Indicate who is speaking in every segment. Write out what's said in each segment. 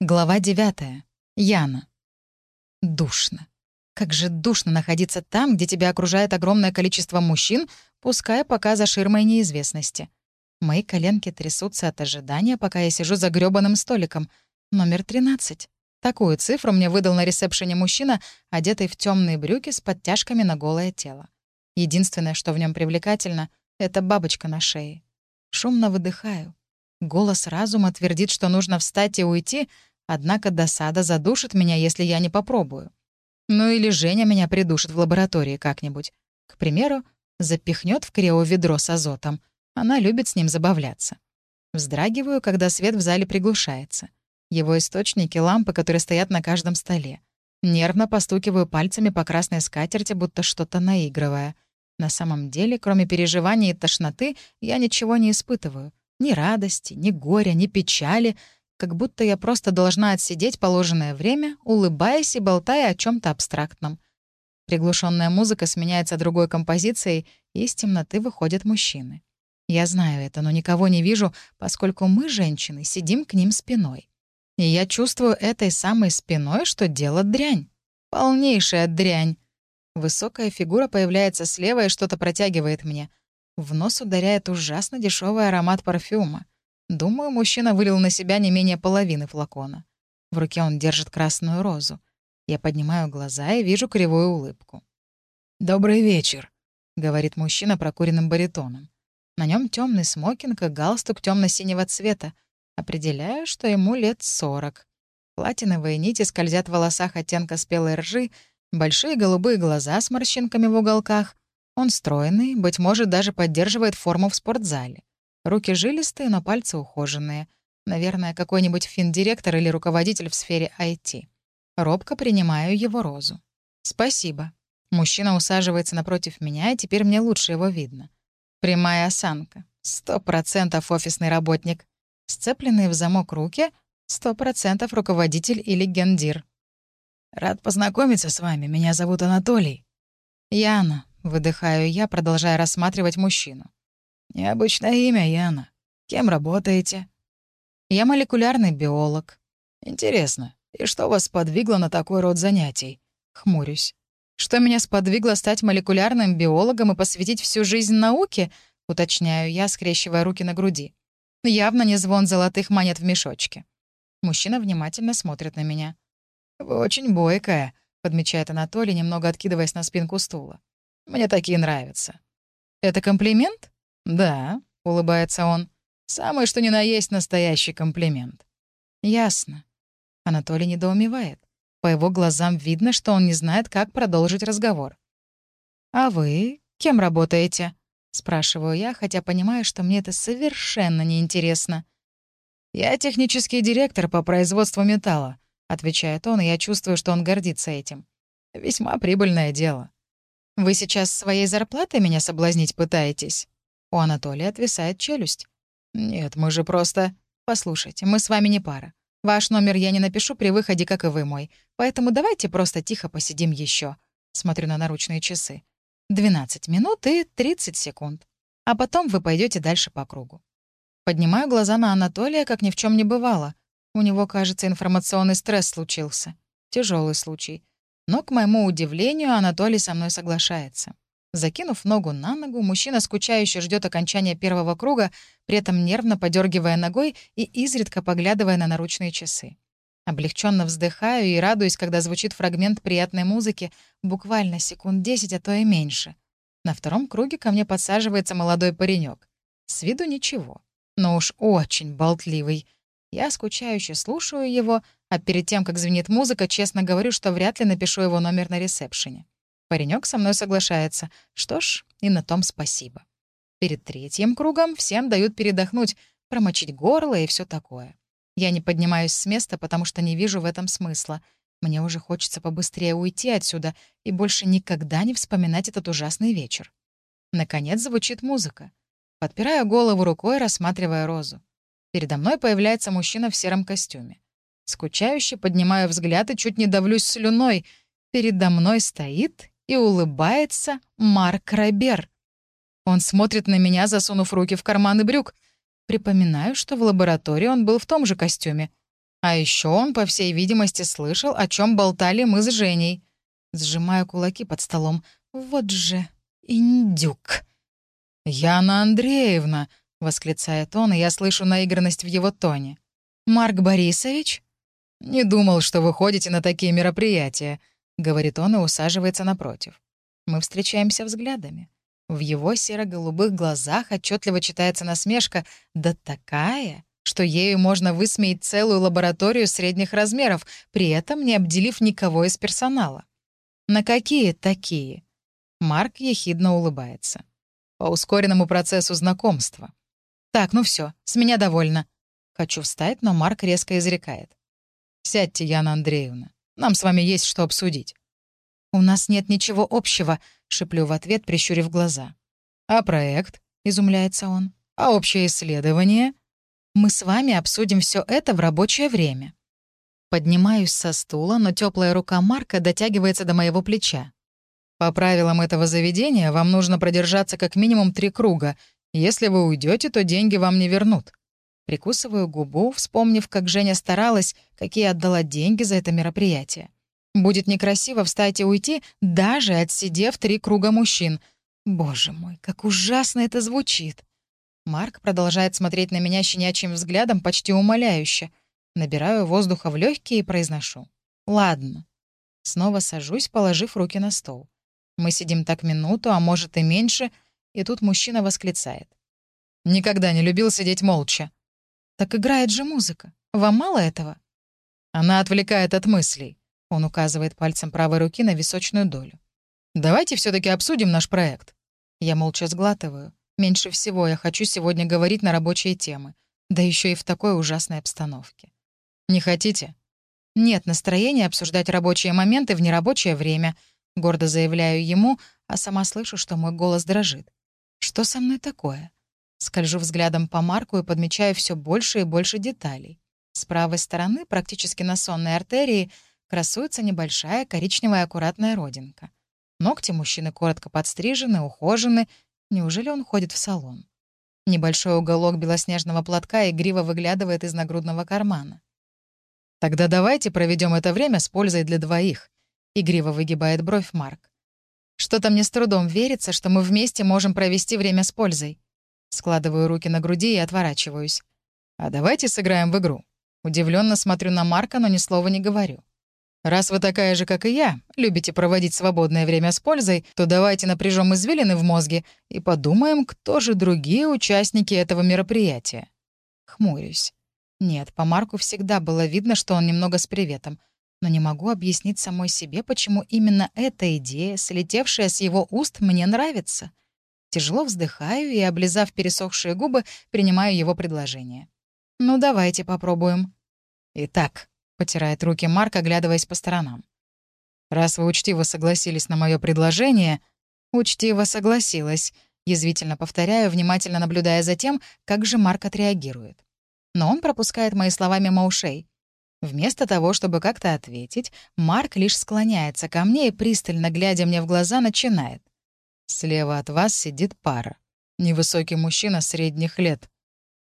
Speaker 1: Глава 9. Яна. Душно. Как же душно находиться там, где тебя окружает огромное количество мужчин, пускай пока за ширмой неизвестности. Мои коленки трясутся от ожидания, пока я сижу за грёбаным столиком. Номер 13. Такую цифру мне выдал на ресепшене мужчина, одетый в темные брюки с подтяжками на голое тело. Единственное, что в нем привлекательно, — это бабочка на шее. Шумно выдыхаю. Голос разума твердит, что нужно встать и уйти, однако досада задушит меня, если я не попробую. Ну или Женя меня придушит в лаборатории как-нибудь. К примеру, запихнет в крео ведро с азотом. Она любит с ним забавляться. Вздрагиваю, когда свет в зале приглушается. Его источники — лампы, которые стоят на каждом столе. Нервно постукиваю пальцами по красной скатерти, будто что-то наигрывая. На самом деле, кроме переживаний и тошноты, я ничего не испытываю. Ни радости, ни горя, ни печали, как будто я просто должна отсидеть положенное время, улыбаясь и болтая о чем то абстрактном. Приглушенная музыка сменяется другой композицией, и из темноты выходят мужчины. Я знаю это, но никого не вижу, поскольку мы, женщины, сидим к ним спиной. И я чувствую этой самой спиной, что дело дрянь. Полнейшая дрянь. Высокая фигура появляется слева и что-то протягивает мне — в нос ударяет ужасно дешевый аромат парфюма. Думаю, мужчина вылил на себя не менее половины флакона. В руке он держит красную розу. Я поднимаю глаза и вижу кривую улыбку. «Добрый вечер», — говорит мужчина прокуренным баритоном. На нем темный смокинг и галстук темно-синего цвета. Определяю, что ему лет сорок. Платиновые нити скользят в волосах оттенка спелой ржи, большие голубые глаза с морщинками в уголках — он стройный, быть может, даже поддерживает форму в спортзале. Руки жилистые, но пальцы ухоженные. Наверное, какой-нибудь финдиректор или руководитель в сфере IT. Робко принимаю его розу. «Спасибо». Мужчина усаживается напротив меня, и теперь мне лучше его видно. Прямая осанка. Сто процентов офисный работник. Сцепленные в замок руки — сто процентов руководитель или гендир. «Рад познакомиться с вами. Меня зовут Анатолий». «Яна», Выдыхаю я, продолжая рассматривать мужчину. «Необычное имя, Яна. Кем работаете?» «Я молекулярный биолог». «Интересно, и что вас подвигло на такой род занятий?» Хмурюсь. «Что меня сподвигло стать молекулярным биологом и посвятить всю жизнь науке?» Уточняю я, скрещивая руки на груди. Явно не звон золотых монет в мешочке. Мужчина внимательно смотрит на меня. «Вы очень бойкая», — подмечает Анатолий, немного откидываясь на спинку стула. Мне такие нравятся». «Это комплимент?» «Да», — улыбается он. «Самый что ни на есть настоящий комплимент». «Ясно». Анатолий недоумевает. По его глазам видно, что он не знает, как продолжить разговор. «А вы кем работаете?» — спрашиваю я, хотя понимаю, что мне это совершенно неинтересно. «Я технический директор по производству металла», — отвечает он, и я чувствую, что он гордится этим. «Весьма прибыльное дело. «Вы сейчас своей зарплатой меня соблазнить пытаетесь?» У Анатолия отвисает челюсть. «Нет, мы же просто...» «Послушайте, мы с вами не пара. Ваш номер я не напишу при выходе, как и вы мой. Поэтому давайте просто тихо посидим еще. Смотрю на наручные часы. 12 минут и 30 секунд. А потом вы пойдете дальше по кругу. Поднимаю глаза на Анатолия, как ни в чем не бывало. У него, кажется, информационный стресс случился. Тяжелый случай. Но, к моему удивлению, Анатолий со мной соглашается. Закинув ногу на ногу, мужчина скучающе ждет окончания первого круга, при этом нервно подергивая ногой и изредка поглядывая на наручные часы. Облегченно вздыхаю и радуюсь, когда звучит фрагмент приятной музыки, буквально секунд десять, а то и меньше. На втором круге ко мне подсаживается молодой паренек. С виду ничего, но уж очень болтливый. Я скучающе слушаю его, а перед тем, как звенит музыка, честно говорю, что вряд ли напишу его номер на ресепшене. Паренек со мной соглашается. Что ж, и на том спасибо. Перед третьим кругом всем дают передохнуть, промочить горло и все такое. Я не поднимаюсь с места, потому что не вижу в этом смысла. Мне уже хочется побыстрее уйти отсюда и больше никогда не вспоминать этот ужасный вечер. Наконец звучит музыка. Подпираю голову рукой, рассматривая розу. Передо мной появляется мужчина в сером костюме. Скучающе поднимаю взгляд и чуть не давлюсь слюной. Передо мной стоит и улыбается Марк Рабер. Он смотрит на меня, засунув руки в карманы брюк. Припоминаю, что в лаборатории он был в том же костюме. А еще он, по всей видимости, слышал, о чем болтали мы с Женей. Сжимаю кулаки под столом. Вот же индюк. «Яна Андреевна!» — восклицает он, и я слышу наигранность в его тоне. «Марк Борисович?» «Не думал, что вы ходите на такие мероприятия», — говорит он и усаживается напротив. Мы встречаемся взглядами. В его серо-голубых глазах отчетливо читается насмешка, да такая, что ею можно высмеять целую лабораторию средних размеров, при этом не обделив никого из персонала. «На какие такие?» Марк ехидно улыбается. «По ускоренному процессу знакомства». «Так, ну все, с меня довольно». Хочу встать, но Марк резко изрекает. «Сядьте, Яна Андреевна. Нам с вами есть что обсудить». «У нас нет ничего общего», — шеплю в ответ, прищурив глаза. «А проект?» — изумляется он. «А общее исследование?» «Мы с вами обсудим все это в рабочее время». Поднимаюсь со стула, но теплая рука Марка дотягивается до моего плеча. «По правилам этого заведения вам нужно продержаться как минимум три круга. Если вы уйдете, то деньги вам не вернут». Прикусываю губу, вспомнив, как Женя старалась, какие отдала деньги за это мероприятие. Будет некрасиво встать и уйти, даже отсидев три круга мужчин. Боже мой, как ужасно это звучит. Марк продолжает смотреть на меня щенячьим взглядом, почти умоляюще. Набираю воздуха в легкие и произношу. «Ладно». Снова сажусь, положив руки на стол. Мы сидим так минуту, а может и меньше, и тут мужчина восклицает. «Никогда не любил сидеть молча». «Так играет же музыка. Вам мало этого?» Она отвлекает от мыслей. Он указывает пальцем правой руки на височную долю. «Давайте все таки обсудим наш проект». Я молча сглатываю. Меньше всего я хочу сегодня говорить на рабочие темы, да еще и в такой ужасной обстановке. «Не хотите?» «Нет настроения обсуждать рабочие моменты в нерабочее время», — гордо заявляю ему, а сама слышу, что мой голос дрожит. «Что со мной такое?» Скольжу взглядом по Марку и подмечаю все больше и больше деталей. С правой стороны, практически на сонной артерии, красуется небольшая коричневая аккуратная родинка. Ногти мужчины коротко подстрижены, ухожены. Неужели он ходит в салон? Небольшой уголок белоснежного платка игриво выглядывает из нагрудного кармана. «Тогда давайте проведем это время с пользой для двоих», — игриво выгибает бровь Марк. «Что-то мне с трудом верится, что мы вместе можем провести время с пользой». Складываю руки на груди и отворачиваюсь. «А давайте сыграем в игру». Удивленно смотрю на Марка, но ни слова не говорю. Раз вы такая же, как и я, любите проводить свободное время с пользой, то давайте напряжем извилины в мозге и подумаем, кто же другие участники этого мероприятия. Хмурюсь. Нет, по Марку всегда было видно, что он немного с приветом. Но не могу объяснить самой себе, почему именно эта идея, слетевшая с его уст, мне нравится. Тяжело вздыхаю и, облизав пересохшие губы, принимаю его предложение. «Ну, давайте попробуем». «Итак», — потирает руки Марк, оглядываясь по сторонам. «Раз вы учтиво согласились на мое предложение...» «Учтиво согласилась», — язвительно повторяю, внимательно наблюдая за тем, как же Марк отреагирует. Но он пропускает мои слова мимо ушей. Вместо того, чтобы как-то ответить, Марк лишь склоняется ко мне и, пристально глядя мне в глаза, начинает. «Слева от вас сидит пара. Невысокий мужчина средних лет».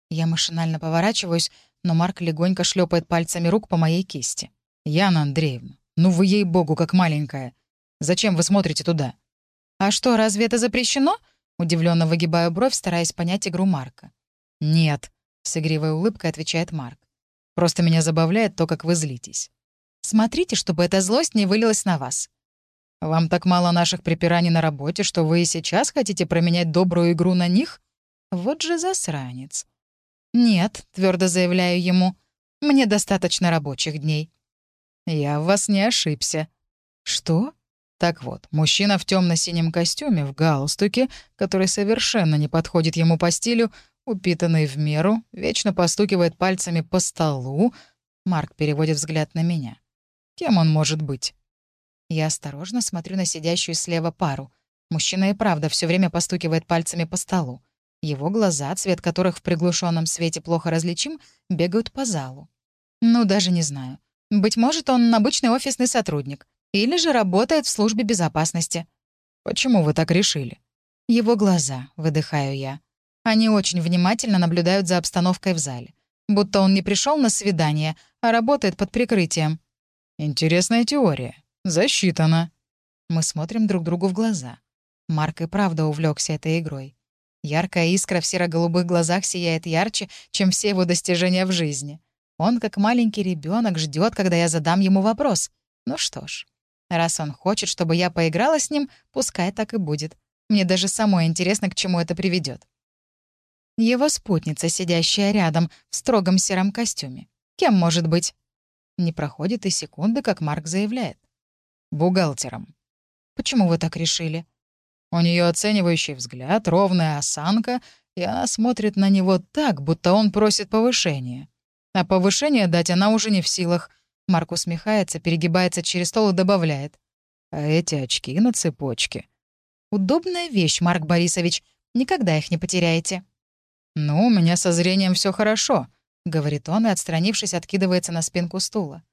Speaker 1: Я машинально поворачиваюсь, но Марк легонько шлепает пальцами рук по моей кисти. «Яна Андреевна, ну вы ей-богу, как маленькая. Зачем вы смотрите туда?» «А что, разве это запрещено?» Удивленно выгибаю бровь, стараясь понять игру Марка. «Нет», — с игривой улыбкой отвечает Марк. «Просто меня забавляет то, как вы злитесь». «Смотрите, чтобы эта злость не вылилась на вас». «Вам так мало наших припираний на работе, что вы и сейчас хотите променять добрую игру на них? Вот же засранец. «Нет», — твердо заявляю ему, — «мне достаточно рабочих дней». «Я в вас не ошибся». «Что?» Так вот, мужчина в темно-синем костюме, в галстуке, который совершенно не подходит ему по стилю, упитанный в меру, вечно постукивает пальцами по столу. Марк переводит взгляд на меня. Кем он может быть? Я осторожно смотрю на сидящую слева пару. Мужчина и правда все время постукивает пальцами по столу. Его глаза, цвет которых в приглушенном свете плохо различим, бегают по залу. Ну, даже не знаю. Быть может, он обычный офисный сотрудник. Или же работает в службе безопасности. Почему вы так решили? Его глаза, выдыхаю я. Они очень внимательно наблюдают за обстановкой в зале. будто он не пришел на свидание, а работает под прикрытием.
Speaker 2: Интересная теория. Засчитано.
Speaker 1: Мы смотрим друг другу в глаза. Марк и правда увлекся этой игрой. Яркая искра в серо-голубых глазах сияет ярче, чем все его достижения в жизни. Он, как маленький ребенок, ждет, когда я задам ему вопрос. Ну что ж, раз он хочет, чтобы я поиграла с ним, пускай так и будет. Мне даже самой интересно, к чему это приведет. Его спутница, сидящая рядом, в строгом сером костюме. Кем может быть? Не проходит и секунды, как Марк заявляет.
Speaker 2: Бухгалтером.
Speaker 1: Почему вы так решили?
Speaker 2: У нее оценивающий взгляд, ровная осанка, и она смотрит на него так, будто он просит повышения. А повышение дать она уже не в силах. Марк усмехается, перегибается через стол и добавляет. А эти очки на цепочке.
Speaker 1: Удобная вещь, Марк Борисович. Никогда их не потеряете.
Speaker 2: «Ну, у меня со зрением все хорошо», — говорит он и, отстранившись, откидывается на спинку стула.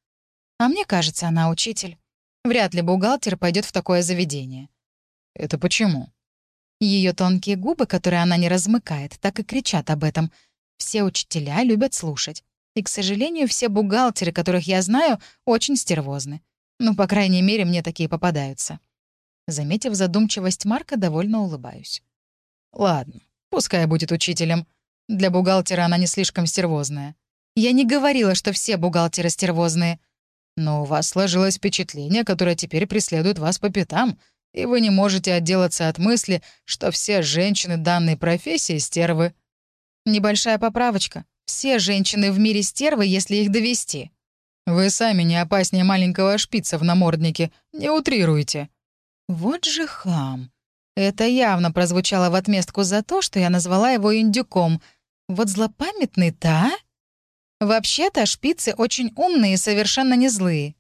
Speaker 1: «А мне кажется, она учитель. Вряд ли бухгалтер пойдет в такое заведение.
Speaker 2: «Это почему?»
Speaker 1: Ее тонкие губы, которые она не размыкает, так и кричат об этом. Все учителя любят слушать. И, к сожалению, все бухгалтеры, которых я знаю, очень стервозны. Ну, по крайней мере, мне такие попадаются. Заметив задумчивость Марка, довольно улыбаюсь.
Speaker 2: «Ладно, пускай будет учителем. Для бухгалтера она не слишком стервозная».
Speaker 1: «Я не говорила, что все бухгалтеры стервозные».
Speaker 2: «Но у вас сложилось впечатление, которое теперь преследует вас по пятам», и вы не можете отделаться от мысли, что все женщины данной профессии — стервы.
Speaker 1: Небольшая поправочка. Все женщины в мире стервы, если их довести.
Speaker 2: Вы сами не опаснее маленького шпица в наморднике. Не утрируйте.
Speaker 1: Вот же хам. Это явно прозвучало в отместку за то, что я назвала его индюком. Вот злопамятный-то, а? Вообще-то шпицы очень умные и совершенно не злые.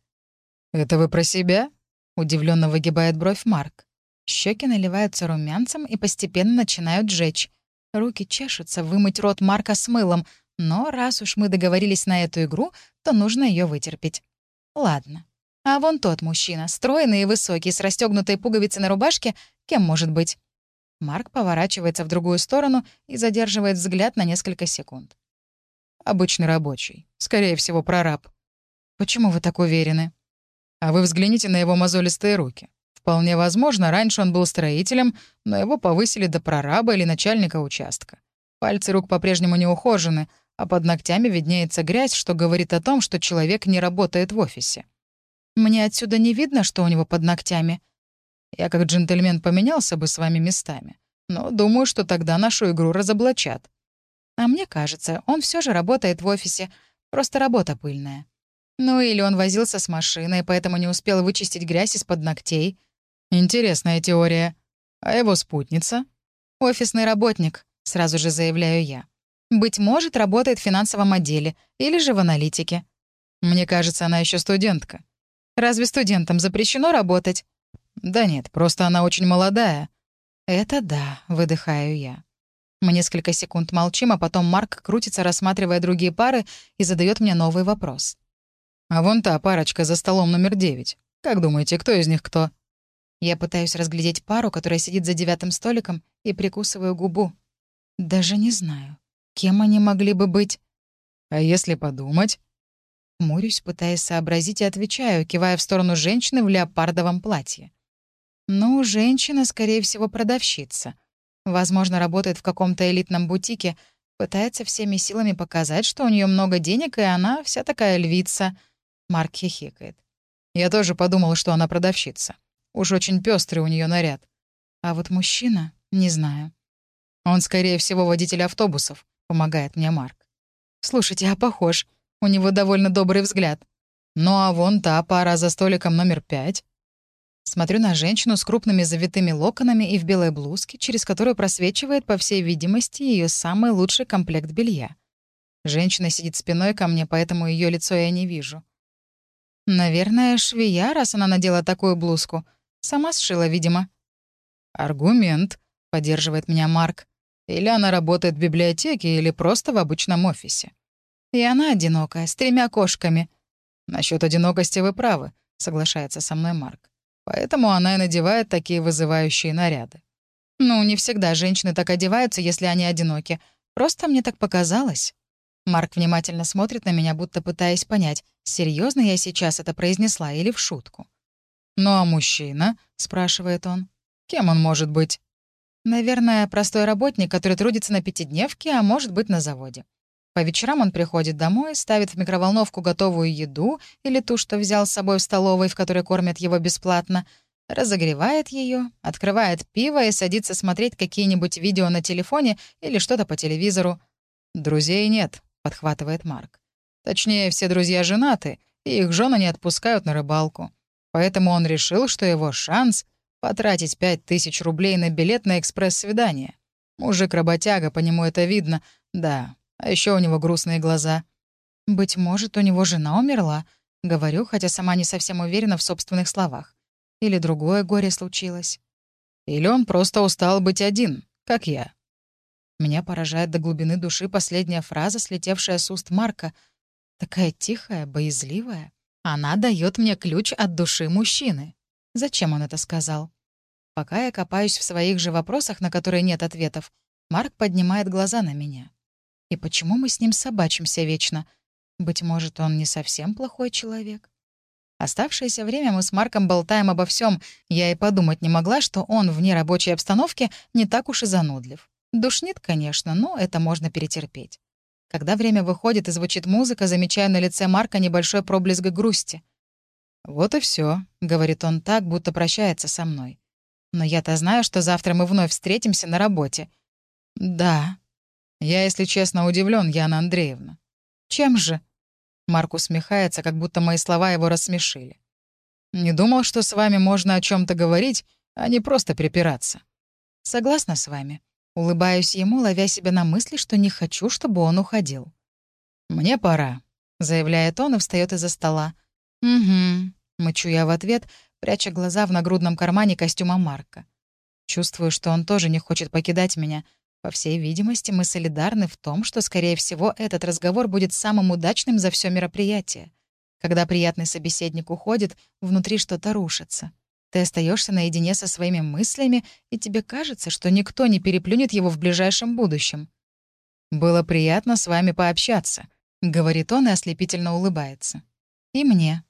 Speaker 2: «Это вы про себя?»
Speaker 1: Удивленно выгибает бровь Марк. Щеки наливаются румянцем и постепенно начинают жечь. Руки чешутся вымыть рот Марка с мылом, но раз уж мы договорились на эту игру, то нужно ее вытерпеть. Ладно. А вон тот мужчина, стройный и высокий, с расстегнутой пуговицей на рубашке, кем может быть? Марк поворачивается в другую сторону и задерживает взгляд на несколько секунд.
Speaker 2: «Обычный рабочий. Скорее всего, прораб».
Speaker 1: «Почему вы так уверены?»
Speaker 2: А вы взгляните на его мозолистые руки. Вполне возможно, раньше он был строителем, но его повысили до прораба или начальника участка. Пальцы рук по-прежнему не ухожены, а под ногтями виднеется грязь, что говорит о том, что человек не работает в офисе.
Speaker 1: Мне отсюда не видно, что у него под ногтями.
Speaker 2: Я как джентльмен поменялся бы с вами местами, но думаю, что тогда нашу игру разоблачат.
Speaker 1: А мне кажется, он все же работает в офисе, просто работа пыльная. Ну или он возился с машиной, поэтому не успел вычистить грязь из-под ногтей.
Speaker 2: Интересная теория. А его спутница?
Speaker 1: Офисный работник, сразу же заявляю я. Быть может, работает в финансовом отделе или же в аналитике.
Speaker 2: Мне кажется, она еще студентка.
Speaker 1: Разве студентам запрещено работать?
Speaker 2: Да нет, просто она очень молодая.
Speaker 1: Это да, выдыхаю я. Мы несколько секунд молчим, а потом Марк крутится, рассматривая другие пары, и задает мне новый вопрос.
Speaker 2: А вон та парочка за столом номер девять. Как думаете, кто из них кто?»
Speaker 1: Я пытаюсь разглядеть пару, которая сидит за девятым столиком, и прикусываю губу. Даже не знаю, кем они могли бы быть.
Speaker 2: А если подумать?
Speaker 1: Мурюсь, пытаясь сообразить, и отвечаю, кивая в сторону женщины в леопардовом платье. Ну, женщина, скорее всего, продавщица. Возможно, работает в каком-то элитном бутике, пытается всеми силами показать, что у нее много денег, и она вся такая львица — Марк хихикает.
Speaker 2: Я тоже подумал, что она продавщица. Уж очень пестрый у нее наряд.
Speaker 1: А вот мужчина — не знаю.
Speaker 2: Он, скорее всего, водитель автобусов, помогает мне Марк.
Speaker 1: Слушайте, а похож. У него довольно добрый взгляд.
Speaker 2: Ну а вон та пара за столиком номер пять.
Speaker 1: Смотрю на женщину с крупными завитыми локонами и в белой блузке, через которую просвечивает, по всей видимости, ее самый лучший комплект белья. Женщина сидит спиной ко мне, поэтому ее лицо я не вижу. Наверное, швея, раз она надела такую блузку. Сама сшила, видимо.
Speaker 2: «Аргумент», — поддерживает меня Марк. «Или она работает в библиотеке, или просто в обычном офисе».
Speaker 1: «И она одинокая, с тремя кошками».
Speaker 2: Насчет одинокости вы правы», — соглашается со мной Марк. «Поэтому она и надевает такие вызывающие наряды».
Speaker 1: «Ну, не всегда женщины так одеваются, если они одиноки. Просто мне так показалось». Марк внимательно смотрит на меня, будто пытаясь понять, серьезно я сейчас это произнесла или в шутку.
Speaker 2: «Ну а мужчина?» — спрашивает он. «Кем он может быть?»
Speaker 1: «Наверное, простой работник, который трудится на пятидневке, а может быть, на заводе. По вечерам он приходит домой, ставит в микроволновку готовую еду или ту, что взял с собой в столовой, в которой кормят его бесплатно, разогревает ее, открывает пиво и садится смотреть какие-нибудь видео на телефоне или что-то по телевизору.
Speaker 2: «Друзей нет», — подхватывает Марк. «Точнее, все друзья женаты, и их жены не отпускают на рыбалку. Поэтому он решил, что его шанс — потратить пять тысяч рублей на билет на экспресс-свидание. Мужик-работяга, по нему это видно, да, а еще у него грустные глаза.
Speaker 1: «Быть может, у него жена умерла», — говорю, хотя сама не совсем уверена в собственных словах. Или другое горе случилось.
Speaker 2: Или он просто устал быть один, как я.
Speaker 1: Меня поражает до глубины души последняя фраза, слетевшая с уст Марка. Такая тихая, боязливая. Она дает мне ключ от души мужчины. Зачем он это сказал? Пока я копаюсь в своих же вопросах, на которые нет ответов, Марк поднимает глаза на меня. И почему мы с ним собачимся вечно? Быть может, он не совсем плохой человек? Оставшееся время мы с Марком болтаем обо всем. Я и подумать не могла, что он в нерабочей обстановке не так уж и занудлив. Душнит, конечно, но это можно перетерпеть. Когда время выходит и звучит музыка, замечаю на лице Марка небольшой проблеск грусти.
Speaker 2: «Вот и все, говорит он так, будто прощается со мной.
Speaker 1: «Но я-то знаю, что завтра мы вновь встретимся на работе».
Speaker 2: «Да», я, если честно, удивлен, Яна Андреевна.
Speaker 1: Чем же?
Speaker 2: Марк усмехается, как будто мои слова его рассмешили. Не думал, что с вами можно о чем то говорить, а не просто припираться.
Speaker 1: Согласна с вами. Улыбаюсь ему, ловя себя на мысли, что не хочу, чтобы он уходил.
Speaker 2: «Мне пора», — заявляет он и встает из-за стола.
Speaker 1: «Угу», — мычу я в ответ, пряча глаза в нагрудном кармане костюма Марка. Чувствую, что он тоже не хочет покидать меня — по всей видимости, мы солидарны в том, что, скорее всего, этот разговор будет самым удачным за все мероприятие. Когда приятный собеседник уходит, внутри что-то рушится. Ты остаешься наедине со своими мыслями, и тебе кажется, что никто не переплюнет его в ближайшем будущем.
Speaker 2: «Было приятно с вами пообщаться», — говорит он и ослепительно улыбается.
Speaker 1: «И мне».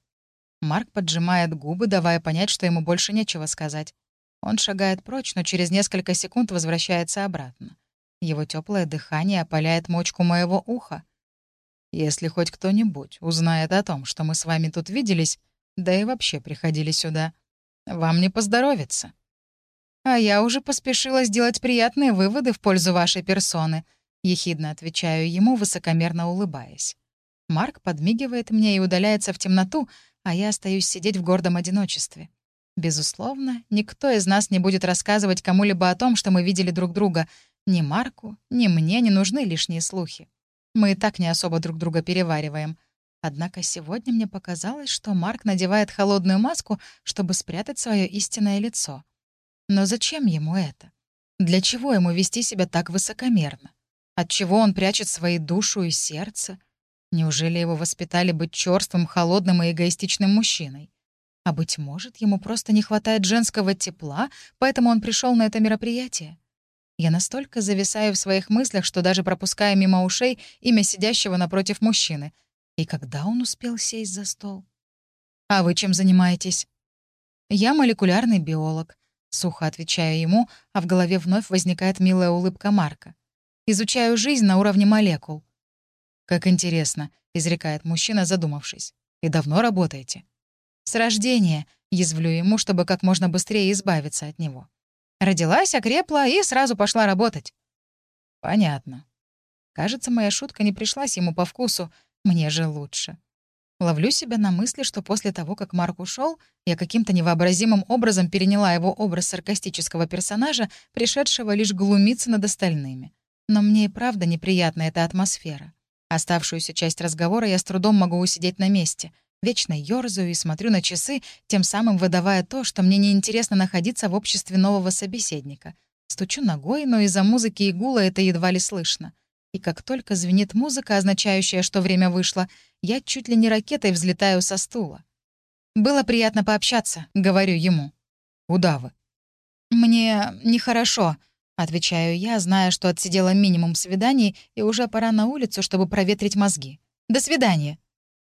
Speaker 1: Марк поджимает губы, давая понять, что ему больше нечего сказать. Он шагает прочь, но через несколько секунд возвращается обратно. Его теплое дыхание опаляет мочку моего уха.
Speaker 2: Если хоть кто-нибудь узнает о том, что мы с вами тут виделись, да и вообще приходили сюда, вам не поздоровится.
Speaker 1: А я уже поспешила сделать приятные выводы в пользу вашей персоны, ехидно отвечаю ему, высокомерно улыбаясь. Марк подмигивает мне и удаляется в темноту, а я остаюсь сидеть в гордом одиночестве. Безусловно, никто из нас не будет рассказывать кому-либо о том, что мы видели друг друга — ни Марку, ни мне не нужны лишние слухи. Мы и так не особо друг друга перевариваем. Однако сегодня мне показалось, что Марк надевает холодную маску, чтобы спрятать свое истинное лицо. Но зачем ему это? Для чего ему вести себя так высокомерно? Отчего он прячет свои душу и сердце? Неужели его воспитали быть черствым, холодным и эгоистичным мужчиной? А быть может, ему просто не хватает женского тепла, поэтому он пришел на это мероприятие? Я настолько зависаю в своих мыслях, что даже пропускаю мимо ушей имя сидящего напротив мужчины. И когда он успел сесть за стол? «А вы чем занимаетесь?» «Я молекулярный биолог», — сухо отвечаю ему, а в голове вновь возникает милая улыбка Марка. «Изучаю жизнь на уровне молекул».
Speaker 2: «Как интересно», — изрекает мужчина, задумавшись. «И давно работаете?»
Speaker 1: «С рождения», — язвлю ему, чтобы как можно быстрее избавиться от него. Родилась, окрепла и сразу пошла работать.
Speaker 2: Понятно.
Speaker 1: Кажется, моя шутка не пришлась ему по вкусу. Мне же лучше. Ловлю себя на мысли, что после того, как Марк ушел, я каким-то невообразимым образом переняла его образ саркастического персонажа, пришедшего лишь глумиться над остальными. Но мне и правда неприятна эта атмосфера. Оставшуюся часть разговора я с трудом могу усидеть на месте. Вечно ёрзаю и смотрю на часы, тем самым выдавая то, что мне неинтересно находиться в обществе нового собеседника. Стучу ногой, но из-за музыки и гула это едва ли слышно. И как только звенит музыка, означающая, что время вышло, я чуть ли не ракетой взлетаю со стула. «Было приятно пообщаться», — говорю ему.
Speaker 2: «Куда вы?»
Speaker 1: «Мне нехорошо», — Отвечаю я, зная, что отсидела минимум свиданий, и уже пора на улицу, чтобы проветрить мозги. До свидания.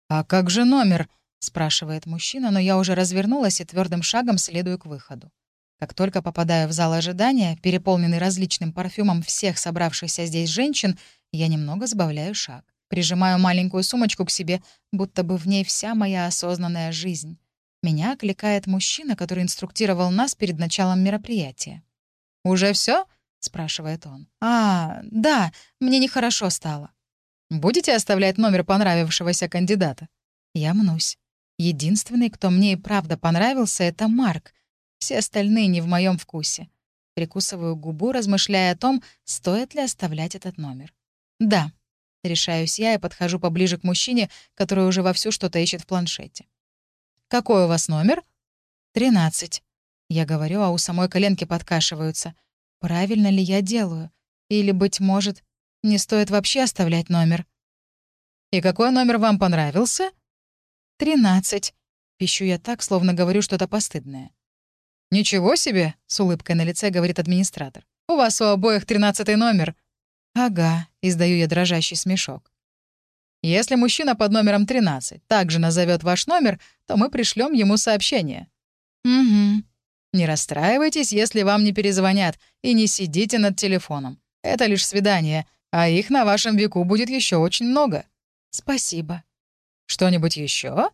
Speaker 2: «А как же номер?»
Speaker 1: — спрашивает мужчина, но я уже развернулась и твердым шагом следую к выходу. Как только попадаю в зал ожидания, переполненный различным парфюмом всех собравшихся здесь женщин, я немного сбавляю шаг. Прижимаю маленькую сумочку к себе, будто бы в ней вся моя осознанная жизнь. Меня окликает мужчина, который инструктировал нас перед началом мероприятия.
Speaker 2: «Уже все? спрашивает он.
Speaker 1: «А, да, мне нехорошо стало».
Speaker 2: «Будете оставлять номер понравившегося кандидата?»
Speaker 1: Я мнусь. Единственный, кто мне и правда понравился, — это Марк. Все остальные не в моем вкусе. Прикусываю губу, размышляя о том, стоит ли оставлять этот номер. «Да», — решаюсь я и подхожу поближе к мужчине, который уже вовсю что-то ищет в планшете.
Speaker 2: «Какой у вас номер?»
Speaker 1: «Тринадцать». Я говорю, а у самой коленки подкашиваются. Правильно ли я делаю? Или, быть может, не стоит вообще оставлять номер?
Speaker 2: «И какой номер вам понравился?»
Speaker 1: «Тринадцать». Пищу я так, словно говорю что-то постыдное.
Speaker 2: «Ничего себе!» — с улыбкой на лице говорит администратор. «У вас у обоих тринадцатый номер».
Speaker 1: «Ага», — издаю я дрожащий смешок.
Speaker 2: Если мужчина под номером 13 также назовет ваш номер, то мы пришлем ему сообщение.
Speaker 1: Угу.
Speaker 2: Не расстраивайтесь, если вам не перезвонят, и не сидите над телефоном. Это лишь свидание, а их на вашем веку будет еще очень много.
Speaker 1: Спасибо.
Speaker 2: Что-нибудь еще?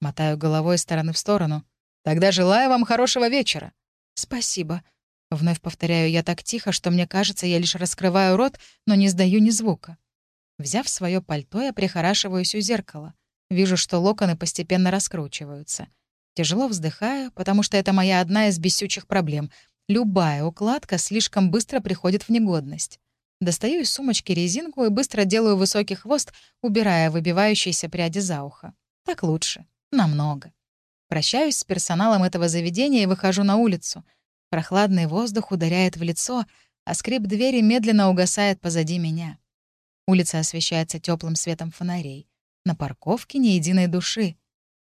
Speaker 2: Мотаю головой из стороны в сторону. Тогда желаю вам хорошего вечера.
Speaker 1: Спасибо. Вновь повторяю я так тихо, что мне кажется, я лишь раскрываю рот, но не сдаю ни звука. Взяв свое пальто, я прихорашиваюсь у зеркала. Вижу, что локоны постепенно раскручиваются. Тяжело вздыхаю, потому что это моя одна из бесючих проблем. Любая укладка слишком быстро приходит в негодность. Достаю из сумочки резинку и быстро делаю высокий хвост, убирая выбивающиеся пряди за ухо. Так лучше. Намного. Прощаюсь с персоналом этого заведения и выхожу на улицу. Прохладный воздух ударяет в лицо, а скрип двери медленно угасает позади меня. Улица освещается теплым светом фонарей. На парковке ни единой души.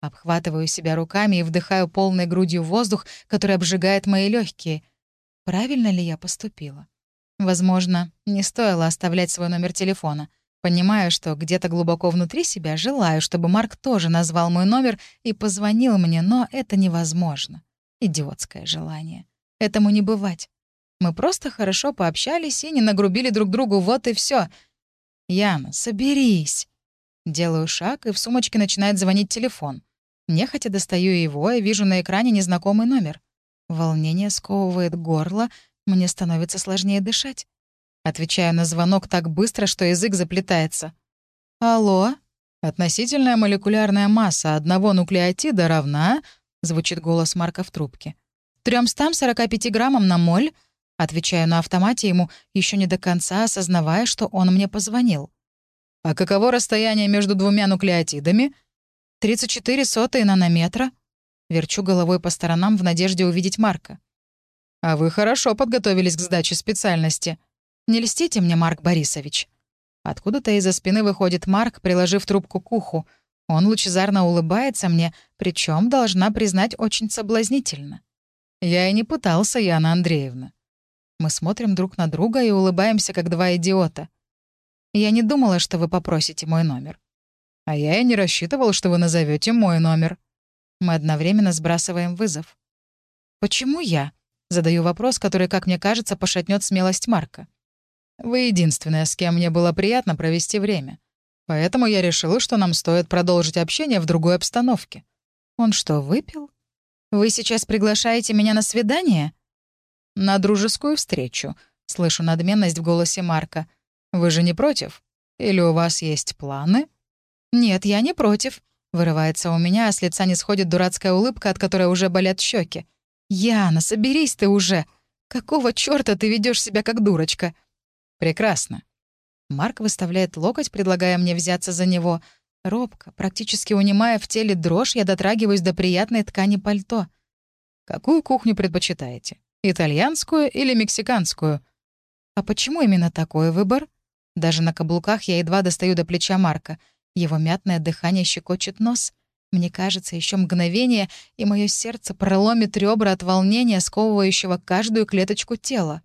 Speaker 1: Обхватываю себя руками и вдыхаю полной грудью воздух, который обжигает мои легкие. Правильно ли я поступила? Возможно, не стоило оставлять свой номер телефона. Понимаю, что где-то глубоко внутри себя желаю, чтобы Марк тоже назвал мой номер и позвонил мне, но это невозможно. Идиотское желание. Этому не бывать. Мы просто хорошо пообщались и не нагрубили друг другу, вот и все. «Яна, соберись!» Делаю шаг, и в сумочке начинает звонить телефон. Нехотя достаю его и вижу на экране незнакомый номер. Волнение сковывает горло, мне становится сложнее дышать. Отвечаю на звонок так быстро, что язык заплетается. «Алло?» «Относительная молекулярная масса одного нуклеотида равна...» — звучит голос Марка в трубке. «345 граммам на моль?» Отвечаю на автомате ему, еще не до конца осознавая, что он мне позвонил. «А каково расстояние между двумя нуклеотидами?» «34 сотые нанометра». Верчу головой по сторонам в надежде увидеть Марка. «А вы хорошо подготовились к сдаче специальности. Не льстите мне, Марк Борисович». Откуда-то из-за спины выходит Марк, приложив трубку к уху. Он лучезарно улыбается мне, причем должна признать, очень соблазнительно. «Я и не пытался, Яна Андреевна. Мы смотрим друг на друга и улыбаемся, как два идиота. Я не думала, что вы попросите мой номер. А я и не рассчитывал, что вы назовете мой номер. Мы одновременно сбрасываем вызов. «Почему я?» — задаю вопрос, который, как мне кажется, пошатнет смелость Марка. «Вы единственная, с кем мне было приятно провести время. Поэтому я решил, что нам стоит продолжить общение в другой обстановке». «Он что, выпил? Вы сейчас приглашаете меня на свидание?» «На дружескую встречу», — слышу надменность в голосе Марка. «Вы же не против? Или у вас есть планы?» «Нет, я не против», — вырывается у меня, а с лица не сходит дурацкая улыбка, от которой уже болят щеки. «Яна, соберись ты уже! Какого чёрта ты ведёшь себя как дурочка?» «Прекрасно». Марк выставляет локоть, предлагая мне взяться за него. Робко, практически унимая в теле дрожь, я дотрагиваюсь до приятной ткани пальто. «Какую кухню предпочитаете? Итальянскую или мексиканскую? А почему именно такой выбор? Даже на каблуках я едва достаю до плеча Марка. Его мятное дыхание щекочет нос. Мне кажется, еще мгновение, и мое сердце проломит ребра от волнения, сковывающего каждую клеточку тела.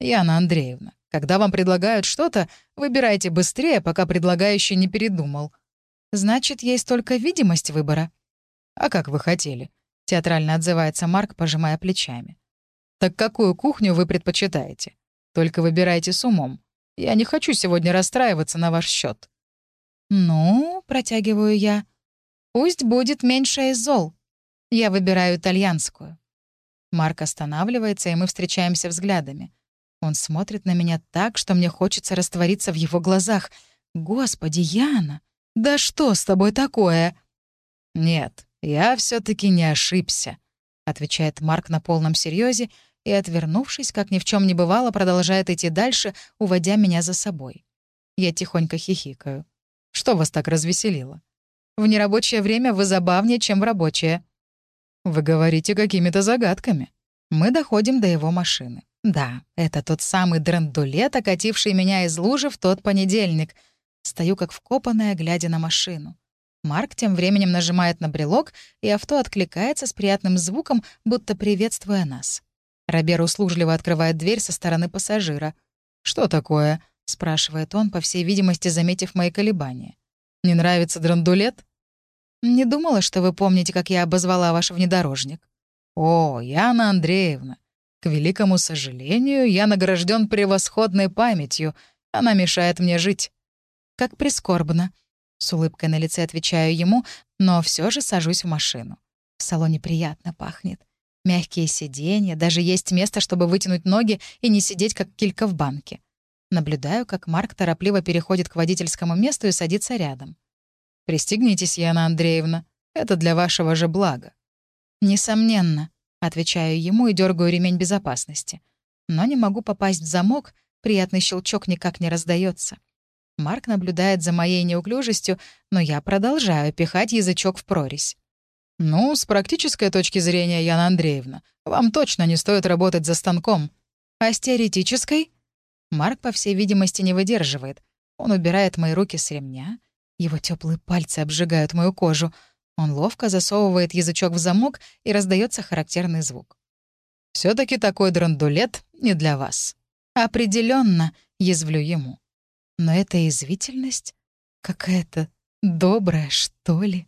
Speaker 2: Яна Андреевна, когда вам предлагают что-то, выбирайте быстрее, пока предлагающий не передумал.
Speaker 1: Значит, есть только видимость выбора.
Speaker 2: А как вы хотели? Театрально отзывается Марк, пожимая плечами. Так какую кухню вы предпочитаете? Только выбирайте с умом. Я не хочу сегодня расстраиваться на ваш счет.
Speaker 1: Ну, протягиваю я. Пусть будет меньше из зол. Я выбираю итальянскую. Марк останавливается, и мы встречаемся взглядами. Он смотрит на меня так, что мне хочется раствориться в его глазах. «Господи, Яна, да что с тобой такое?»
Speaker 2: «Нет, я все таки не ошибся», — отвечает Марк на полном серьезе и, отвернувшись, как ни в чем не бывало, продолжает идти дальше, уводя меня за собой. Я тихонько хихикаю. «Что вас так развеселило?»
Speaker 1: «В нерабочее время вы забавнее, чем в рабочее».
Speaker 2: «Вы говорите какими-то загадками».
Speaker 1: Мы доходим до его машины. Да, это тот самый драндулет, окативший меня из лужи в тот понедельник. Стою как вкопанная, глядя на машину. Марк тем временем нажимает на брелок, и авто откликается с приятным звуком, будто приветствуя нас. Робер услужливо открывает дверь со стороны пассажира.
Speaker 2: «Что такое?» — спрашивает он, по всей видимости, заметив мои колебания. «Не нравится драндулет?»
Speaker 1: «Не думала, что вы помните, как я обозвала ваш внедорожник».
Speaker 2: «О, Яна Андреевна, к великому сожалению, я награжден превосходной памятью. Она мешает мне жить.
Speaker 1: Как прискорбно. С улыбкой на лице отвечаю ему, но все же сажусь в машину. В салоне приятно пахнет. Мягкие сиденья, даже есть место, чтобы вытянуть ноги и не сидеть, как килька в банке. Наблюдаю, как Марк торопливо переходит к водительскому месту и садится рядом.
Speaker 2: «Пристегнитесь, Яна Андреевна. Это для вашего же блага».
Speaker 1: «Несомненно», Отвечаю ему и дергаю ремень безопасности. Но не могу попасть в замок, приятный щелчок никак не раздается. Марк наблюдает за моей неуклюжестью, но я продолжаю пихать язычок в прорезь.
Speaker 2: «Ну, с практической точки зрения, Яна Андреевна, вам точно не стоит работать за станком».
Speaker 1: «А с теоретической?» Марк, по всей видимости, не выдерживает. Он убирает мои руки с ремня. Его теплые пальцы обжигают мою кожу. Он ловко засовывает язычок в замок, и раздается характерный звук.
Speaker 2: все таки такой драндулет не для вас».
Speaker 1: Определенно, язвлю ему. Но эта извительность какая-то добрая, что ли.